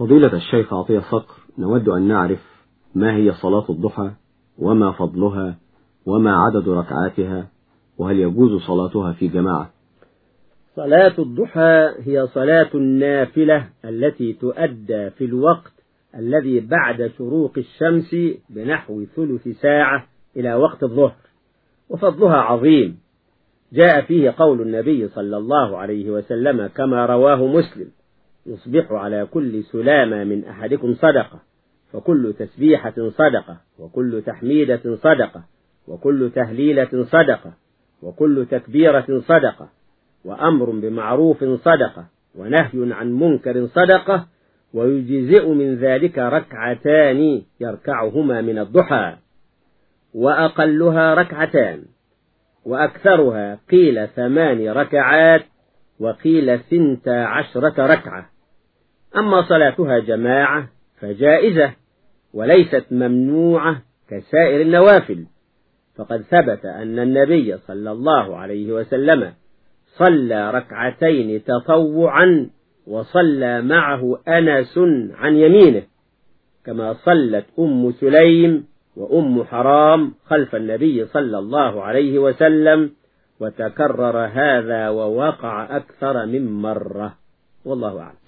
فضيلة الشيخ عطية صقر نود أن نعرف ما هي صلاة الضحى وما فضلها وما عدد ركعاتها وهل يجوز صلاتها في جماعة؟ صلاة الضحى هي صلاة النافلة التي تؤدى في الوقت الذي بعد شروق الشمس بنحو ثلث ساعة إلى وقت الظهر وفضلها عظيم. جاء فيه قول النبي صلى الله عليه وسلم كما رواه مسلم يصبح على كل سلامة من أحدكم صدقة فكل تسبيحة صدقة وكل تحميدة صدقة وكل تهليلة صدقة وكل تكبيرة صدقة وأمر بمعروف صدقة ونهي عن منكر صدقة ويجزئ من ذلك ركعتان يركعهما من الضحى وأقلها ركعتان وأكثرها قيل ثمان ركعات وقيل ثنت عشرة ركعة. أما صلاتها جماعة فجائزة وليست ممنوعة كسائر النوافل. فقد ثبت أن النبي صلى الله عليه وسلم صلى ركعتين تطوعا وصلى معه أنس عن يمينه كما صلت أم سليم وأم حرام خلف النبي صلى الله عليه وسلم وتكرر هذا ووقع أكثر من مرة. والله أعلم.